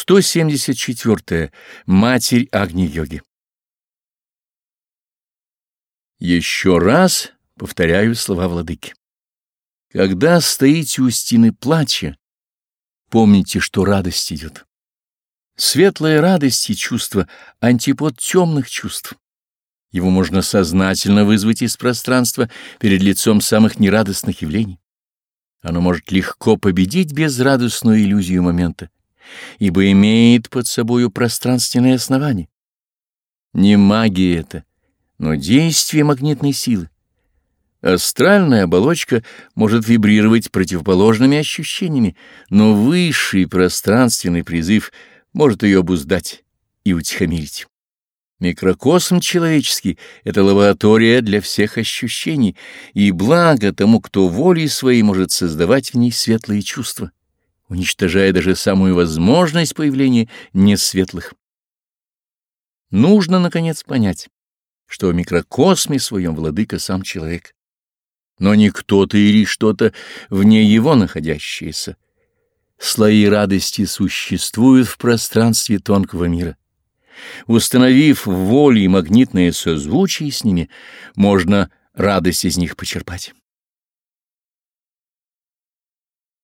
174. Матерь Агни-йоги Еще раз повторяю слова владыки. Когда стоите у стены плача, помните, что радость идет. Светлая радость и чувство — антипод темных чувств. Его можно сознательно вызвать из пространства перед лицом самых нерадостных явлений. Оно может легко победить безрадостную иллюзию момента ибо имеет под собою пространственное основание. Не магия это, но действие магнитной силы. Астральная оболочка может вибрировать противоположными ощущениями, но высший пространственный призыв может ее обуздать и утихомирить. Микрокосм человеческий — это лаборатория для всех ощущений, и благо тому, кто волей своей может создавать в ней светлые чувства уничтожая даже самую возможность появления несветлых. Нужно, наконец, понять, что в микрокосме своем владыка сам человек, но не кто-то или что-то вне его находящееся. Слои радости существуют в пространстве тонкого мира. Установив в воле магнитное созвучие с ними, можно радость из них почерпать.